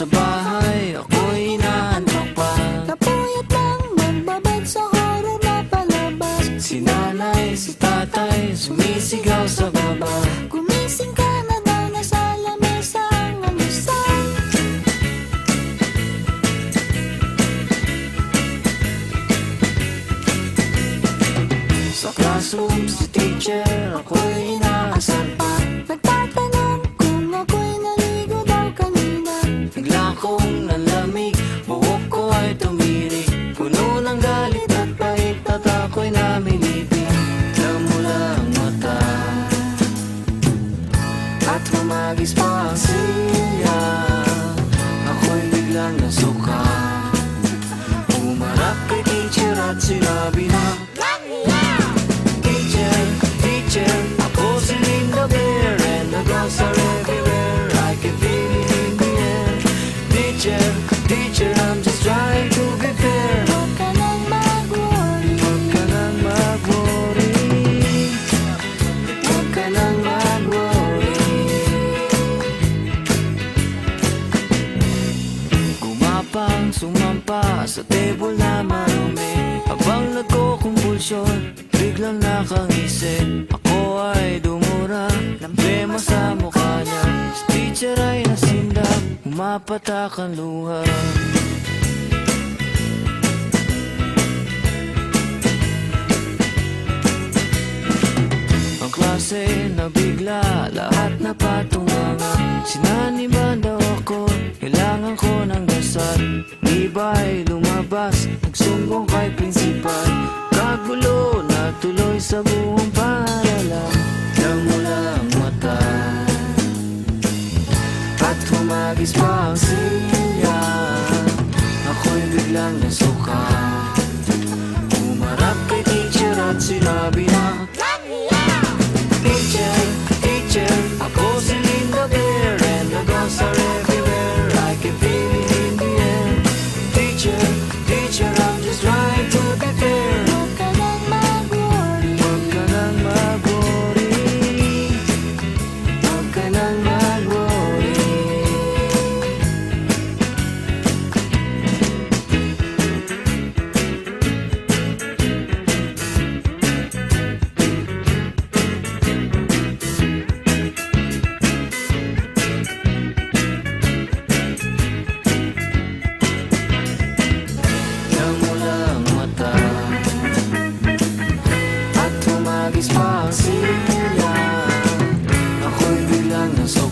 sa bahay, ako'y inaantok pa Napuyat lang, magbabad sa horror na palabas. Si nanay, si tatay, sumisigaw sa baba. Gumising ka na daw, nasa lamesa ang amusan Sa classroom, si teacher, ako'y inaantok suka Umarap kay teacher at sinabi Gumapang sumampa sa table na marumi. Habang nagkukumbulsyon, biglang nakangisip Ako ay dumura, lambema sa mukha niya. Si teacher ay nasindak, umapatak ang luha na bigla, lahat na patunganga Sinaniban daw ako, kailangan ko ng dasal. Di ba'y lumabas, nagsumbong kay prinsipal Kagulo na tuloy sa buong paaralan. Namula ang mata. At humagis pa ang silya Ako'y biglang nasuka. Umarap kay teacher at sinabi and so